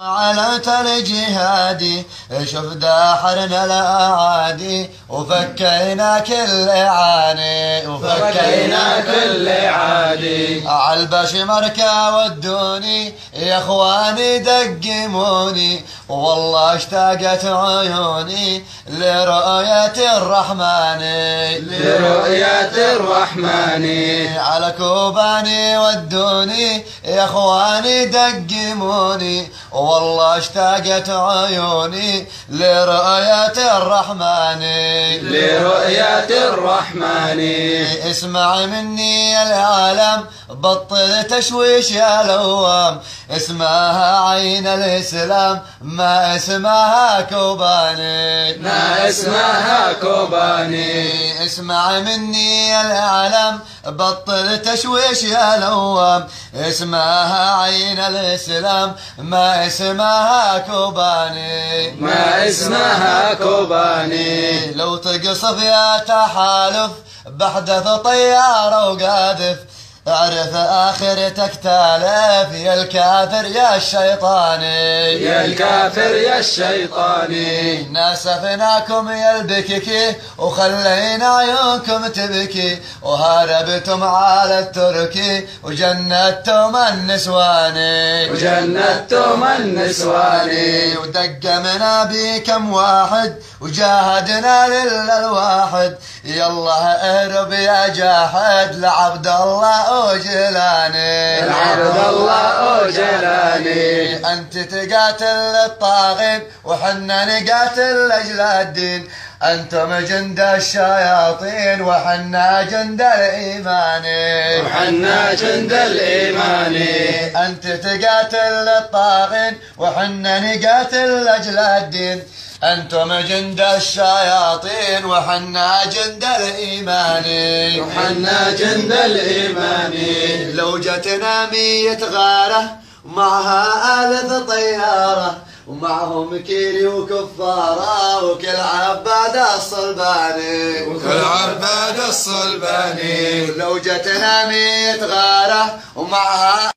علمت الجهادي شوف داحرنا الاعادي وفكينا كل عاني وفكينا كل عادي عالبش مركا ودوني يا إخواني دقموني والله اشتاقت عيوني لرؤية الرحمن. لرؤية الرحمن. على كوباني ودوني يا إخواني دقموني. والله اشتاقت عيوني لرؤية الرحمن. لرؤية الرحمن. اسمع مني العالم بطل تشويش يا لوام. اسمها عين الإسلام ما اسمها كوباني. ما اسمها كوباني. اسمع مني العالم بطل تشويش يا لوام. اسمها عين الإسلام ما اسمها كوباني. ما اسمها كوباني. لو تقصف يا تحالف بحدث طيارة وقاذف. أعرف اخرتك تالف يا الكافر يا الشيطاني يا الكافر يا الشيطاني ناسفناكم يا البككي وخلينا عيونكم تبكي. وهربتم على التركي وجندتم النسواني وجندتم النسواني ودقمنا بكم واحد وجاهدنا لله الواحد يلا اهرب يا جاحد لعبد الله وجلاني العبد الله وجلاني أنت تقاتل الطاغين وحنا نقاتل لأجل الدين. أنتم جند الشياطين وحنا جند الإيمان. وحنا جند الإيمان. أنت تقاتل الطاغين وحنا نقاتل لأجل الدين. أنتم جند الشياطين وحنا جند الإيمان. وحنا جند الإيمان. لو جتنا مية غارة معها ألف طيارة. ومعهم كيري وكفارة وكل عباد الصلباني. وكل عباد الصلباني. لو جتنا مية غارة ومعها